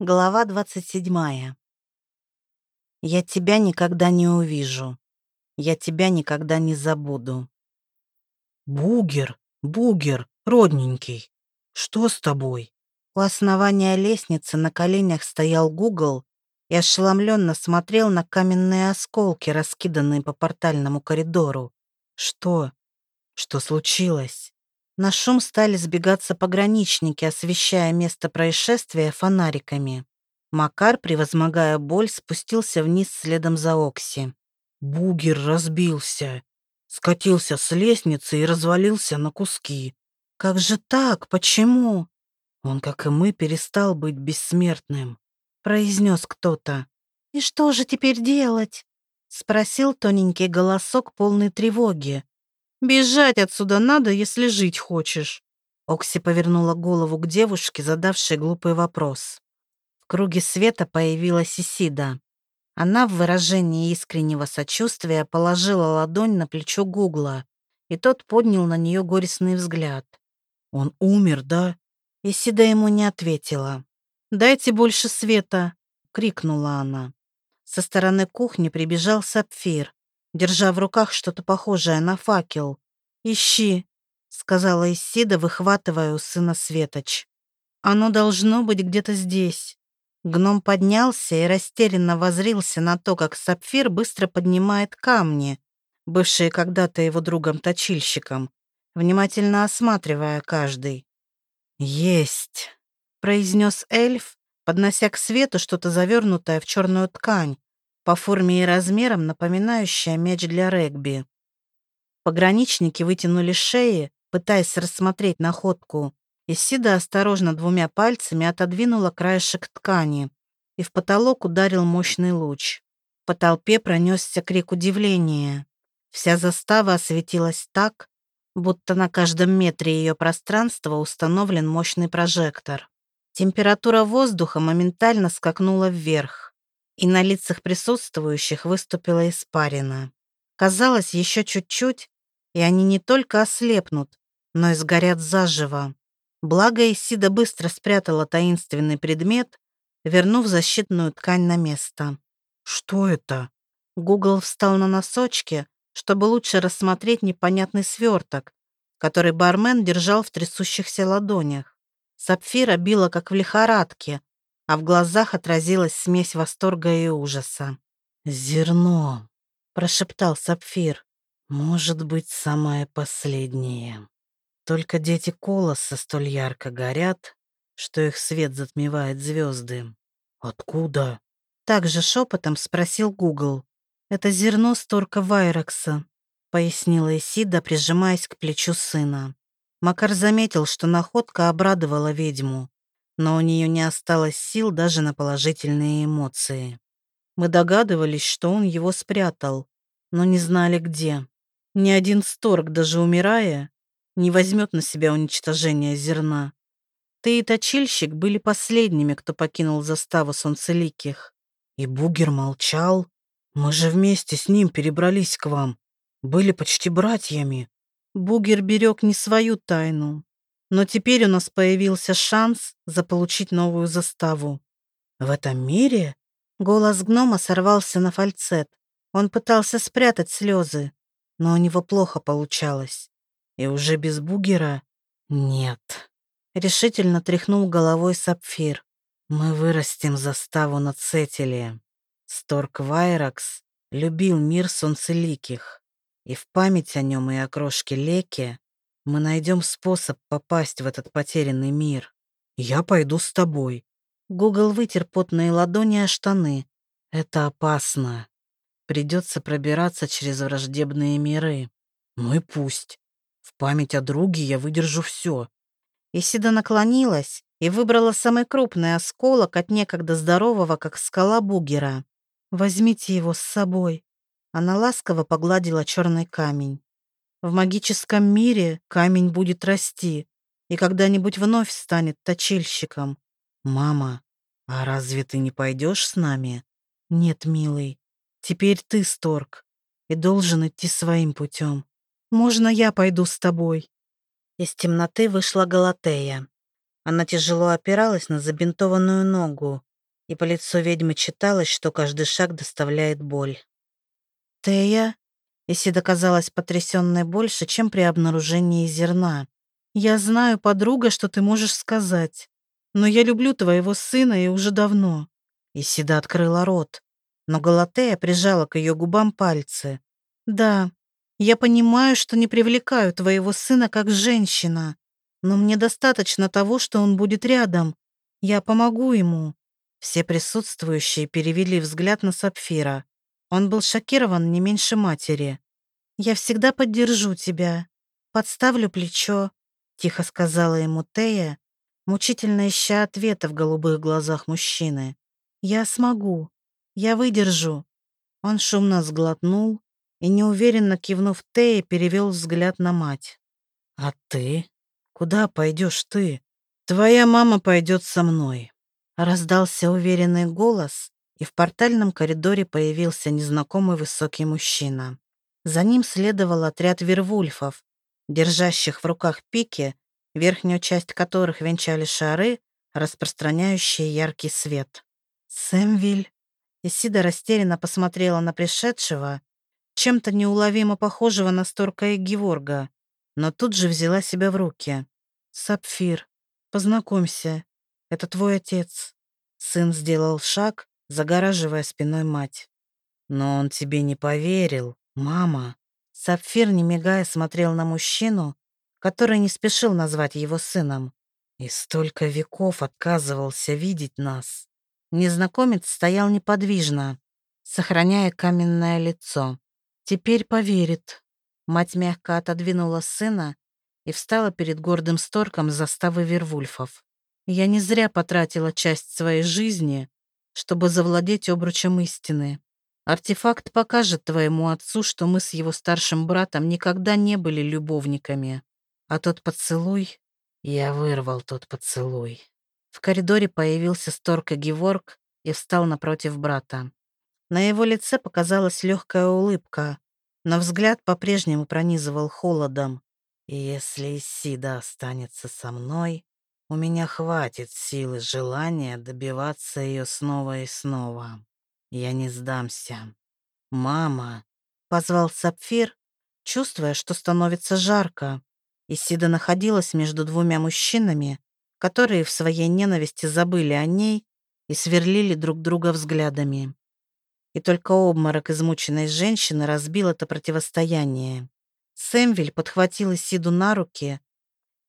Глава 27. Я тебя никогда не увижу. Я тебя никогда не забуду. Бугер, бугер, родненький, что с тобой? У основания лестницы на коленях стоял Гугл и ошеломленно смотрел на каменные осколки, раскиданные по портальному коридору. Что? Что случилось? На шум стали сбегаться пограничники, освещая место происшествия фонариками. Макар, превозмогая боль, спустился вниз следом за Окси. Бугер разбился. Скатился с лестницы и развалился на куски. «Как же так? Почему?» «Он, как и мы, перестал быть бессмертным», — произнес кто-то. «И что же теперь делать?» — спросил тоненький голосок полной тревоги. Бежать отсюда надо, если жить хочешь. Окси повернула голову к девушке, задавшей глупый вопрос. В круге света появилась Исида. Она в выражении искреннего сочувствия положила ладонь на плечо Гугла, и тот поднял на нее горестный взгляд. «Он умер, да?» Исида ему не ответила. «Дайте больше света!» — крикнула она. Со стороны кухни прибежал Сапфир держа в руках что-то похожее на факел. «Ищи», — сказала Исида, выхватывая у сына светоч. «Оно должно быть где-то здесь». Гном поднялся и растерянно возрился на то, как Сапфир быстро поднимает камни, бывшие когда-то его другом-точильщиком, внимательно осматривая каждый. «Есть», — произнес эльф, поднося к свету что-то завернутое в черную ткань, по форме и размерам напоминающая мяч для регби. Пограничники вытянули шеи, пытаясь рассмотреть находку. Исида осторожно двумя пальцами отодвинула краешек ткани, и в потолок ударил мощный луч. По толпе пронесся крик удивления. Вся застава осветилась так, будто на каждом метре ее пространства установлен мощный прожектор. Температура воздуха моментально скакнула вверх и на лицах присутствующих выступила испарина. Казалось, еще чуть-чуть, и они не только ослепнут, но и сгорят заживо. Благо Исида быстро спрятала таинственный предмет, вернув защитную ткань на место. «Что это?» Гугл встал на носочки, чтобы лучше рассмотреть непонятный сверток, который бармен держал в трясущихся ладонях. Сапфира била, как в лихорадке, а в глазах отразилась смесь восторга и ужаса. «Зерно», — прошептал Сапфир. «Может быть, самое последнее. Только дети колоса столь ярко горят, что их свет затмевает звезды. Откуда?» Также шепотом спросил Гугл. «Это зерно сторка Вайрокса», — пояснила Исида, прижимаясь к плечу сына. Макар заметил, что находка обрадовала ведьму но у нее не осталось сил даже на положительные эмоции. Мы догадывались, что он его спрятал, но не знали где. Ни один сторг, даже умирая, не возьмет на себя уничтожение зерна. Ты и точильщик были последними, кто покинул заставу солнцеликих. И Бугер молчал. Мы же вместе с ним перебрались к вам. Были почти братьями. Бугер берег не свою тайну, но теперь у нас появился шанс заполучить новую заставу. В этом мире голос гнома сорвался на фальцет. Он пытался спрятать слезы, но у него плохо получалось. И уже без бугера нет. Решительно тряхнул головой Сапфир. Мы вырастим заставу на Цетеле. Сторк Вайракс любил мир солнцеликих, и в память о нем и о крошке Леке мы найдем способ попасть в этот потерянный мир. Я пойду с тобой. Гугл вытер потные ладони о штаны. Это опасно. Придется пробираться через враждебные миры. Ну и пусть. В память о друге я выдержу все. Исида наклонилась и выбрала самый крупный осколок от некогда здорового, как скала бугера. «Возьмите его с собой». Она ласково погладила черный камень. В магическом мире камень будет расти и когда-нибудь вновь станет точильщиком. Мама, а разве ты не пойдешь с нами? Нет, милый, теперь ты сторг и должен идти своим путем. Можно я пойду с тобой? Из темноты вышла Галатея. Она тяжело опиралась на забинтованную ногу, и по лицу ведьмы читалось, что каждый шаг доставляет боль. «Тея?» Исида казалась потрясенной больше, чем при обнаружении зерна. «Я знаю, подруга, что ты можешь сказать, но я люблю твоего сына и уже давно». Исида открыла рот, но Галатея прижала к ее губам пальцы. «Да, я понимаю, что не привлекаю твоего сына как женщина, но мне достаточно того, что он будет рядом. Я помогу ему». Все присутствующие перевели взгляд на Сапфира. Он был шокирован не меньше матери. «Я всегда поддержу тебя. Подставлю плечо», — тихо сказала ему Тея, мучительно ища ответа в голубых глазах мужчины. «Я смогу. Я выдержу». Он шумно сглотнул и, неуверенно кивнув Тея, перевел взгляд на мать. «А ты? Куда пойдешь ты? Твоя мама пойдет со мной». Раздался уверенный голос, и в портальном коридоре появился незнакомый высокий мужчина. За ним следовал отряд вервульфов, держащих в руках пики, верхнюю часть которых венчали шары, распространяющие яркий свет. «Сэмвиль?» Исида растерянно посмотрела на пришедшего, чем-то неуловимо похожего на Сторка и Геворга, но тут же взяла себя в руки. «Сапфир, познакомься, это твой отец». Сын сделал шаг, загораживая спиной мать. «Но он тебе не поверил, мама». Сапфир, не мигая, смотрел на мужчину, который не спешил назвать его сыном. И столько веков отказывался видеть нас. Незнакомец стоял неподвижно, сохраняя каменное лицо. «Теперь поверит». Мать мягко отодвинула сына и встала перед гордым сторком заставы Вервульфов. Я не зря потратила часть своей жизни, чтобы завладеть обручем истины. Артефакт покажет твоему отцу, что мы с его старшим братом никогда не были любовниками. А тот поцелуй... Я вырвал тот поцелуй. В коридоре появился Сторка Геворг и встал напротив брата. На его лице показалась легкая улыбка, но взгляд по-прежнему пронизывал холодом. Если Исида останется со мной, у меня хватит силы желания добиваться ее снова и снова. Я не сдамся. «Мама!» — позвал Сапфир, чувствуя, что становится жарко. Исида находилась между двумя мужчинами, которые в своей ненависти забыли о ней и сверлили друг друга взглядами. И только обморок измученной женщины разбил это противостояние. Сэмвиль подхватил Исиду на руки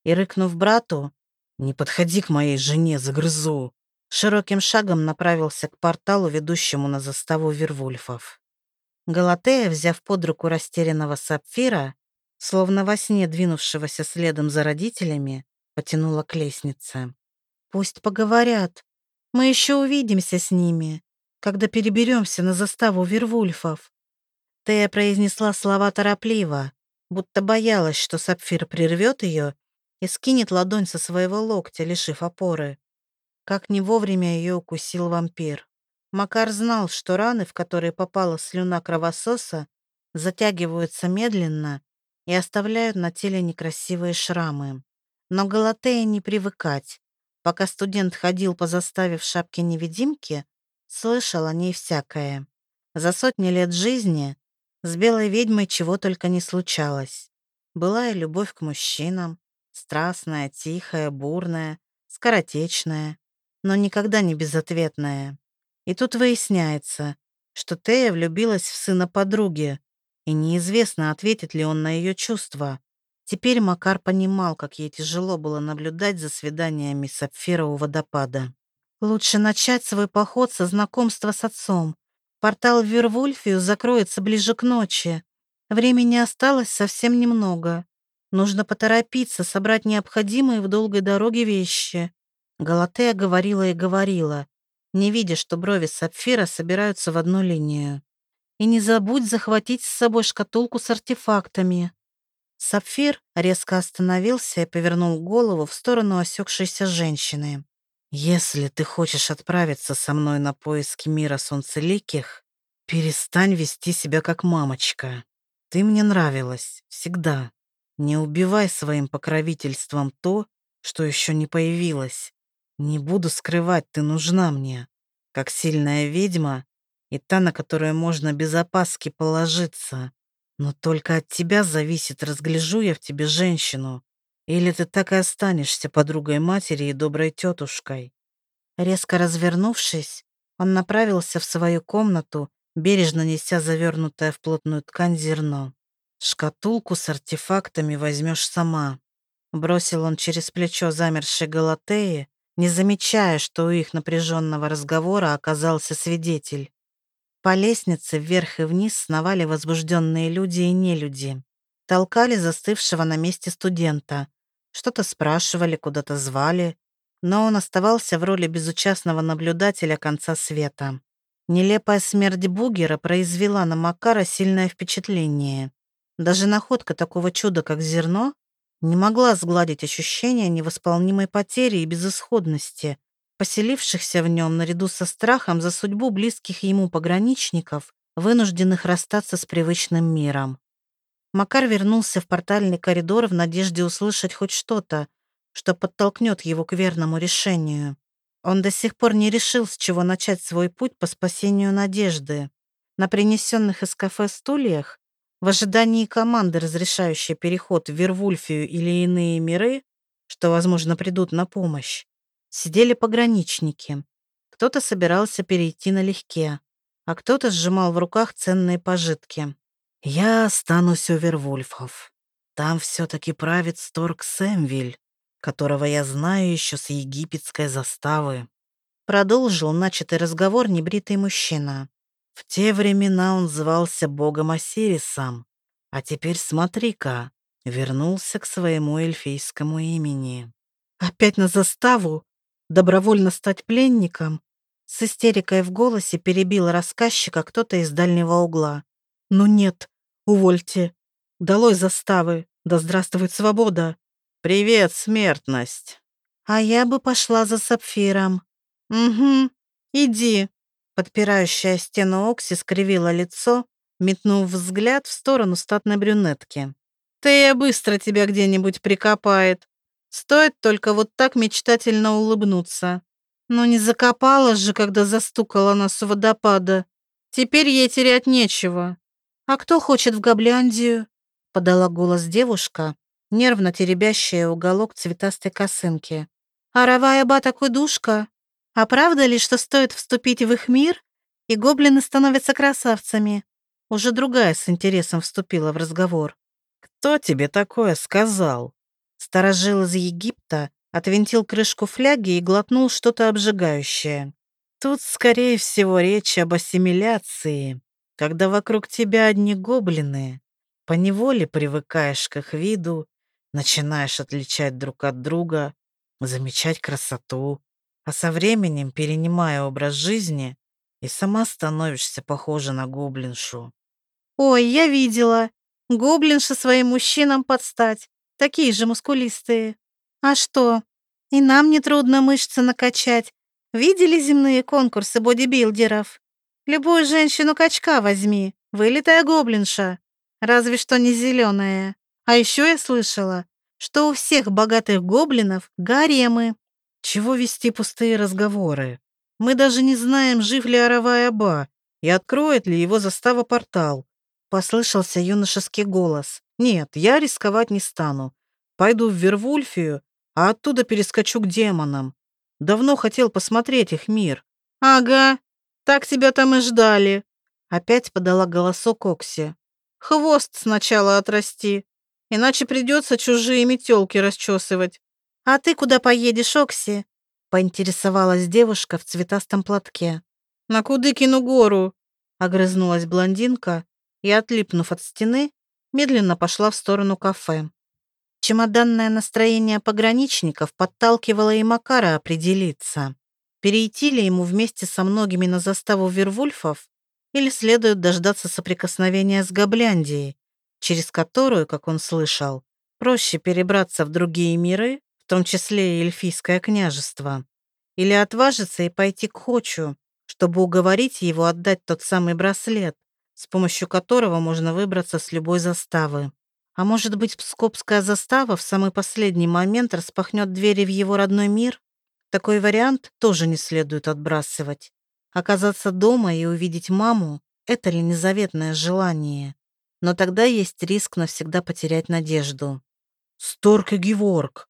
и, рыкнув брату, «Не подходи к моей жене, загрызу!» Широким шагом направился к порталу, ведущему на заставу Вервульфов. Галатея, взяв под руку растерянного сапфира, словно во сне двинувшегося следом за родителями, потянула к лестнице. «Пусть поговорят. Мы еще увидимся с ними, когда переберемся на заставу Вервульфов». Тея произнесла слова торопливо, будто боялась, что сапфир прервет ее и скинет ладонь со своего локтя, лишив опоры. Как не вовремя ее укусил вампир. Макар знал, что раны, в которые попала слюна кровососа, затягиваются медленно и оставляют на теле некрасивые шрамы. Но Галатея не привыкать. Пока студент ходил по заставе в шапке невидимки, слышал о ней всякое. За сотни лет жизни с белой ведьмой чего только не случалось. Была и любовь к мужчинам, Страстная, тихая, бурная, скоротечная, но никогда не безответная. И тут выясняется, что Тея влюбилась в сына подруги, и неизвестно, ответит ли он на ее чувства. Теперь Макар понимал, как ей тяжело было наблюдать за свиданиями Сапфира у водопада. Лучше начать свой поход со знакомства с отцом. Портал в Вервульфию закроется ближе к ночи. Времени осталось совсем немного. Нужно поторопиться, собрать необходимые в долгой дороге вещи. Галатея говорила и говорила, не видя, что брови сапфира собираются в одну линию. И не забудь захватить с собой шкатулку с артефактами. Сапфир резко остановился и повернул голову в сторону осекшейся женщины. «Если ты хочешь отправиться со мной на поиски мира солнцеликих, перестань вести себя как мамочка. Ты мне нравилась, всегда. Не убивай своим покровительством то, что еще не появилась. Не буду скрывать, ты нужна мне, как сильная ведьма и та, на которую можно без опаски положиться. Но только от тебя зависит, разгляжу я в тебе женщину, или ты так и останешься подругой матери и доброй тетушкой. Резко развернувшись, он направился в свою комнату, бережно неся завернутое в плотную ткань зерно. «Шкатулку с артефактами возьмешь сама», — бросил он через плечо замершей Галатеи, не замечая, что у их напряженного разговора оказался свидетель. По лестнице вверх и вниз сновали возбужденные люди и нелюди. Толкали застывшего на месте студента. Что-то спрашивали, куда-то звали. Но он оставался в роли безучастного наблюдателя конца света. Нелепая смерть Бугера произвела на Макара сильное впечатление. Даже находка такого чуда, как зерно, не могла сгладить ощущение невосполнимой потери и безысходности, поселившихся в нем наряду со страхом за судьбу близких ему пограничников, вынужденных расстаться с привычным миром. Макар вернулся в портальный коридор в надежде услышать хоть что-то, что подтолкнет его к верному решению. Он до сих пор не решил, с чего начать свой путь по спасению Надежды. На принесенных из кафе стульях, в ожидании команды, разрешающей переход в Вервульфию или иные миры, что, возможно, придут на помощь, сидели пограничники. Кто-то собирался перейти налегке, а кто-то сжимал в руках ценные пожитки. «Я останусь у Вервульфов. Там все-таки правит Сторг Сэмвиль, которого я знаю еще с египетской заставы». Продолжил начатый разговор небритый мужчина. В те времена он звался богом Осирисом, а теперь смотри-ка, вернулся к своему эльфийскому имени. «Опять на заставу?» добровольно стать пленником?» С истерикой в голосе перебил рассказчика кто-то из дальнего угла. «Ну нет, увольте. Долой заставы. Да здравствует свобода!» «Привет, смертность!» «А я бы пошла за сапфиром». «Угу, иди». Подпирающая стену Окси скривила лицо, метнув взгляд в сторону статной брюнетки. «Тея быстро тебя где-нибудь прикопает. Стоит только вот так мечтательно улыбнуться. Но не закопала же, когда застукала нас у водопада. Теперь ей терять нечего. «А кто хочет в Габляндию?» — подала голос девушка, нервно теребящая уголок цветастой косынки. «А Равая-ба такой душка? А правда ли, что стоит вступить в их мир, и гоблины становятся красавцами?» Уже другая с интересом вступила в разговор. «Кто тебе такое сказал?» Старожил из Египта отвинтил крышку фляги и глотнул что-то обжигающее. Тут, скорее всего, речь об ассимиляции, когда вокруг тебя одни гоблины. Поневоле привыкаешь к их виду, начинаешь отличать друг от друга, замечать красоту, а со временем, перенимая образ жизни, и сама становишься похожа на гоблиншу. «Ой, я видела. Гоблинша своим мужчинам подстать такие же мускулистые. А что? И нам нетрудно мышцы накачать. Видели земные конкурсы бодибилдеров? Любую женщину-качка возьми, вылитая гоблинша. Разве что не зеленая. А еще я слышала, что у всех богатых гоблинов гаремы. Чего вести пустые разговоры? Мы даже не знаем, жив ли Аравай Аба и откроет ли его застава портал. Послышался юношеский голос. Нет, я рисковать не стану. Пойду в Вервульфию, а оттуда перескочу к демонам. Давно хотел посмотреть их мир. Ага, так тебя там и ждали. Опять подала голосок Окси. Хвост сначала отрасти, иначе придется чужие метелки расчесывать. А ты куда поедешь, Окси? Поинтересовалась девушка в цветастом платке. На Кудыкину гору. Огрызнулась блондинка и, отлипнув от стены, медленно пошла в сторону кафе. Чемоданное настроение пограничников подталкивало и Макара определиться, перейти ли ему вместе со многими на заставу Вервульфов или следует дождаться соприкосновения с Габляндией, через которую, как он слышал, проще перебраться в другие миры, в том числе и эльфийское княжество, или отважиться и пойти к Хочу, чтобы уговорить его отдать тот самый браслет, с помощью которого можно выбраться с любой заставы. А может быть, Пскопская застава в самый последний момент распахнет двери в его родной мир? Такой вариант тоже не следует отбрасывать. Оказаться дома и увидеть маму — это ли незаветное желание? Но тогда есть риск навсегда потерять надежду. «Сторк и Геворг!»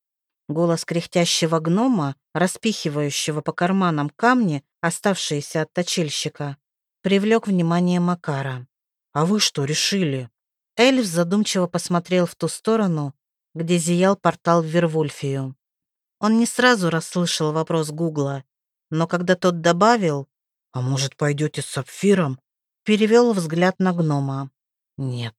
Голос кряхтящего гнома, распихивающего по карманам камни, оставшиеся от точильщика, привлек внимание Макара. «А вы что решили?» Эльф задумчиво посмотрел в ту сторону, где зиял портал в Вервульфию. Он не сразу расслышал вопрос Гугла, но когда тот добавил «А может, пойдете с сапфиром?» перевел взгляд на гнома. «Нет,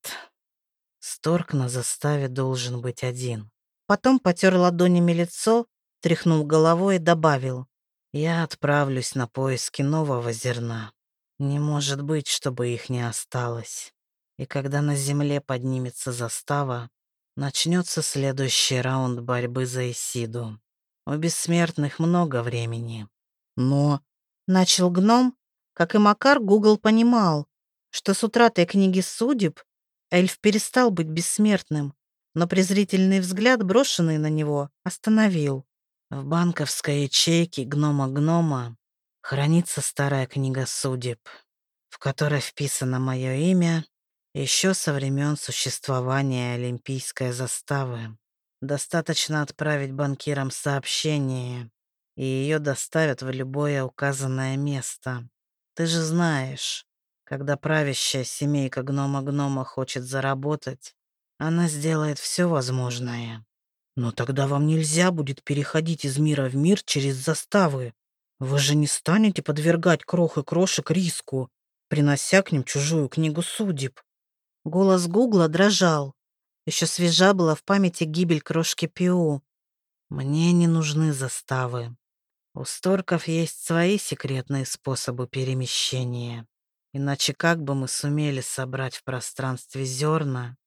Сторг на заставе должен быть один». Потом потер ладонями лицо, тряхнул головой и добавил. «Я отправлюсь на поиски нового зерна. Не может быть, чтобы их не осталось. И когда на земле поднимется застава, начнется следующий раунд борьбы за Исиду. У бессмертных много времени. Но... Начал гном, как и Макар, Гугл понимал, что с утратой книги судеб эльф перестал быть бессмертным но презрительный взгляд, брошенный на него, остановил. В банковской ячейке гнома-гнома хранится старая книга судеб, в которой вписано мое имя еще со времен существования Олимпийской заставы. Достаточно отправить банкирам сообщение, и ее доставят в любое указанное место. Ты же знаешь, когда правящая семейка гнома-гнома хочет заработать, она сделает все возможное. Но тогда вам нельзя будет переходить из мира в мир через заставы. Вы же не станете подвергать крох и крошек риску, принося к ним чужую книгу судеб. Голос Гугла дрожал. Еще свежа была в памяти гибель крошки Пиу. Мне не нужны заставы. У сторков есть свои секретные способы перемещения. Иначе как бы мы сумели собрать в пространстве зерна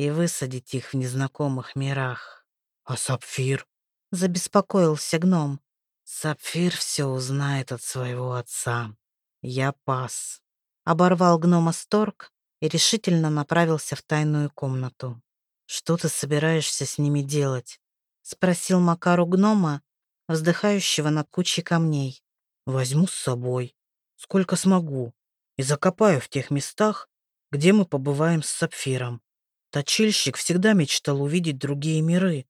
и высадить их в незнакомых мирах. А сапфир? Забеспокоился гном. Сапфир все узнает от своего отца. Я пас. Оборвал гнома Сторг и решительно направился в тайную комнату. «Что ты собираешься с ними делать?» — спросил Макару гнома, вздыхающего над кучей камней. «Возьму с собой, сколько смогу, и закопаю в тех местах, где мы побываем с сапфиром. Точильщик всегда мечтал увидеть другие миры.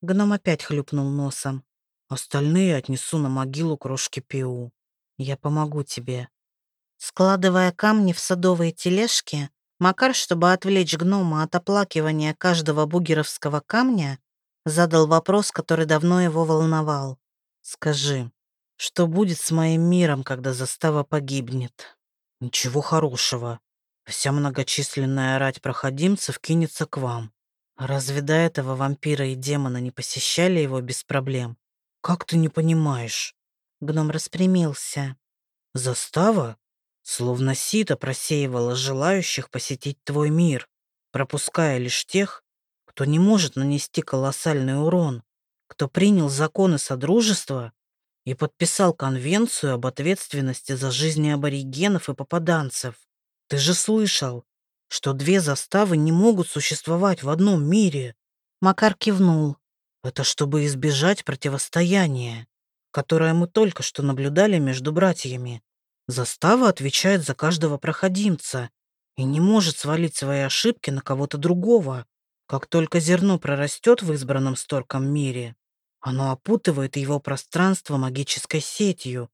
Гном опять хлюпнул носом. Остальные отнесу на могилу крошки Пиу. Я помогу тебе. Складывая камни в садовые тележки, Макар, чтобы отвлечь гнома от оплакивания каждого бугеровского камня, задал вопрос, который давно его волновал. «Скажи, что будет с моим миром, когда застава погибнет?» «Ничего хорошего. Вся многочисленная рать проходимцев кинется к вам. Разве до этого вампиры и демоны не посещали его без проблем? Как ты не понимаешь? Гном распрямился. Застава? Словно сито просеивала желающих посетить твой мир, пропуская лишь тех, кто не может нанести колоссальный урон, кто принял законы Содружества и подписал конвенцию об ответственности за жизни аборигенов и попаданцев. Ты же слышал, что две заставы не могут существовать в одном мире. Макар кивнул. Это чтобы избежать противостояния, которое мы только что наблюдали между братьями. Застава отвечает за каждого проходимца и не может свалить свои ошибки на кого-то другого. Как только зерно прорастет в избранном сторком мире, оно опутывает его пространство магической сетью,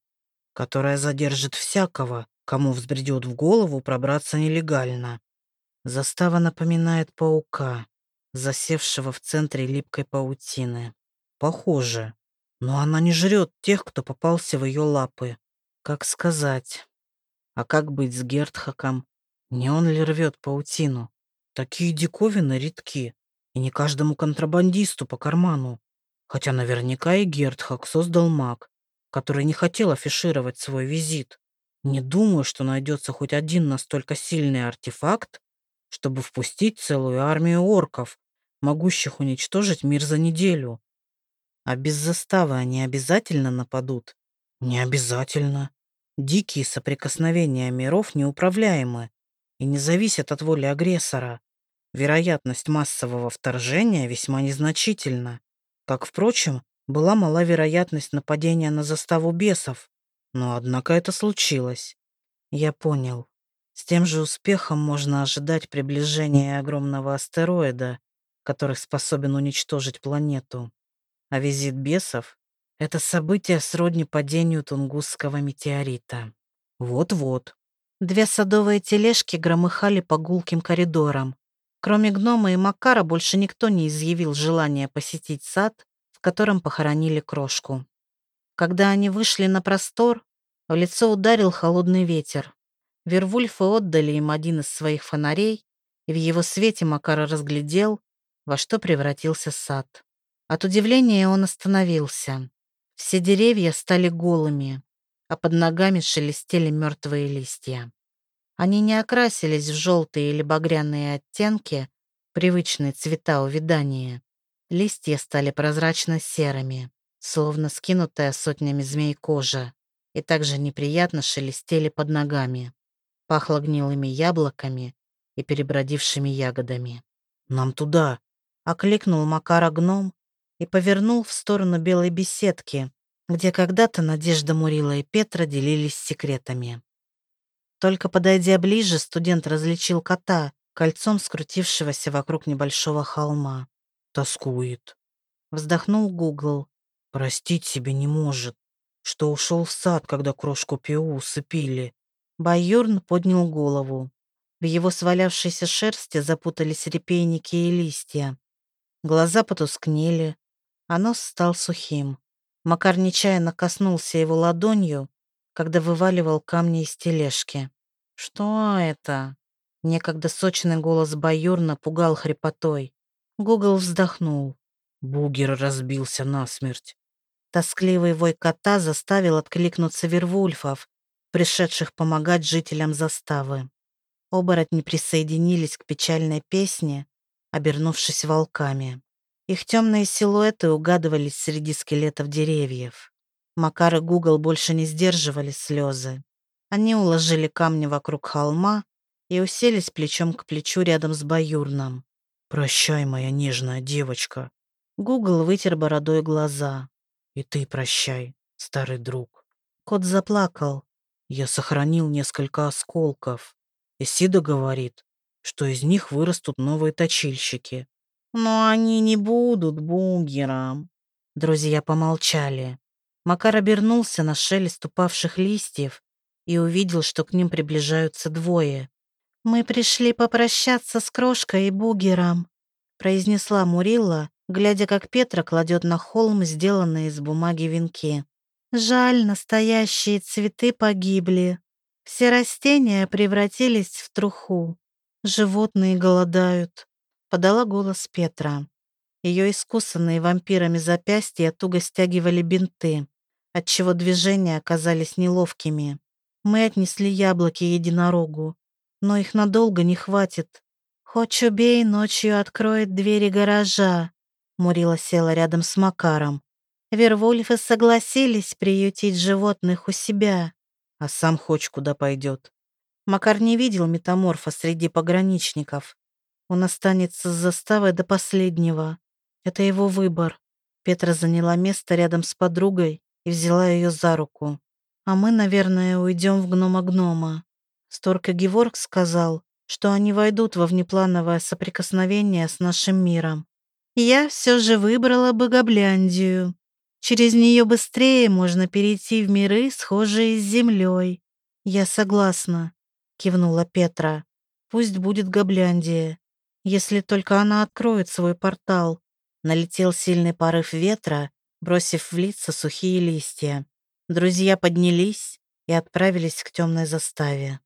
которая задержит всякого, кому взбредет в голову пробраться нелегально. Застава напоминает паука, засевшего в центре липкой паутины. Похоже. Но она не жрет тех, кто попался в ее лапы. Как сказать? А как быть с Гертхаком? Не он ли рвет паутину? Такие диковины редки, и не каждому контрабандисту по карману. Хотя наверняка и Гертхак создал маг, который не хотел афишировать свой визит. Не думаю, что найдется хоть один настолько сильный артефакт, чтобы впустить целую армию орков, могущих уничтожить мир за неделю. А без заставы они обязательно нападут? Не обязательно. Дикие соприкосновения миров неуправляемы и не зависят от воли агрессора. вероятность массового вторжения весьма незначительна. Как, впрочем, была мала вероятность нападения на заставу бесов. Но, однако, это случилось. Я понял. С тем же успехом можно ожидать приближения огромного астероида, который способен уничтожить планету. А визит бесов — это событие сродни падению Тунгусского метеорита. Вот-вот. Две садовые тележки громыхали по гулким коридорам. Кроме гнома и Макара больше никто не изъявил желания посетить сад, в котором похоронили крошку. Когда они вышли на простор, в лицо ударил холодный ветер. Вервульфы отдали им один из своих фонарей, и в его свете Макар разглядел, во что превратился сад. От удивления он остановился. Все деревья стали голыми, а под ногами шелестели мертвые листья. Они не окрасились в желтые или багряные оттенки, привычные цвета увядания. Листья стали прозрачно-серыми, словно скинутая сотнями змей кожа, и также неприятно шелестели под ногами пахло гнилыми яблоками и перебродившими ягодами. «Нам туда!» — окликнул Макара гном и повернул в сторону белой беседки, где когда-то Надежда Мурила и Петра делились секретами. Только подойдя ближе, студент различил кота, кольцом скрутившегося вокруг небольшого холма. «Тоскует», — вздохнул Гугл. «Простить себе не может, что ушел в сад, когда крошку Пиу усыпили. Баюрн поднял голову. В его свалявшейся шерсти запутались репейники и листья. Глаза потускнели, а нос стал сухим. Макар нечаянно коснулся его ладонью, когда вываливал камни из тележки. «Что это?» Некогда сочный голос Баюрна пугал хрипотой. Гугл вздохнул. Бугер разбился насмерть. Тоскливый вой кота заставил откликнуться Вервульфов, пришедших помогать жителям заставы. Оборотни присоединились к печальной песне, обернувшись волками. Их темные силуэты угадывались среди скелетов деревьев. Макар и Гугл больше не сдерживали слезы. Они уложили камни вокруг холма и уселись плечом к плечу рядом с Баюрном. «Прощай, моя нежная девочка». Гугл вытер бородой глаза. «И ты прощай, старый друг». Кот заплакал. Я сохранил несколько осколков. Исида говорит, что из них вырастут новые точильщики. Но они не будут бугером. Друзья помолчали. Макар обернулся на шелест упавших листьев и увидел, что к ним приближаются двое. «Мы пришли попрощаться с Крошкой и Бугером», произнесла Мурилла, глядя, как Петра кладет на холм сделанные из бумаги венки. Жаль, настоящие цветы погибли. Все растения превратились в труху. Животные голодают. Подала голос Петра. Ее искусанные вампирами запястья туго стягивали бинты, отчего движения оказались неловкими. Мы отнесли яблоки единорогу, но их надолго не хватит. Хоть убей, ночью откроет двери гаража. Мурила села рядом с Макаром. Вервольфы согласились приютить животных у себя. А сам хоть куда пойдет. Макар не видел метаморфа среди пограничников. Он останется с заставой до последнего. Это его выбор. Петра заняла место рядом с подругой и взяла ее за руку. А мы, наверное, уйдем в гнома-гнома. Сторка Геворг сказал, что они войдут во внеплановое соприкосновение с нашим миром. Я все же выбрала бы Гобляндию. Через нее быстрее можно перейти в миры, схожие с землей. Я согласна, кивнула Петра. Пусть будет Гобляндия, если только она откроет свой портал. Налетел сильный порыв ветра, бросив в лица сухие листья. Друзья поднялись и отправились к темной заставе.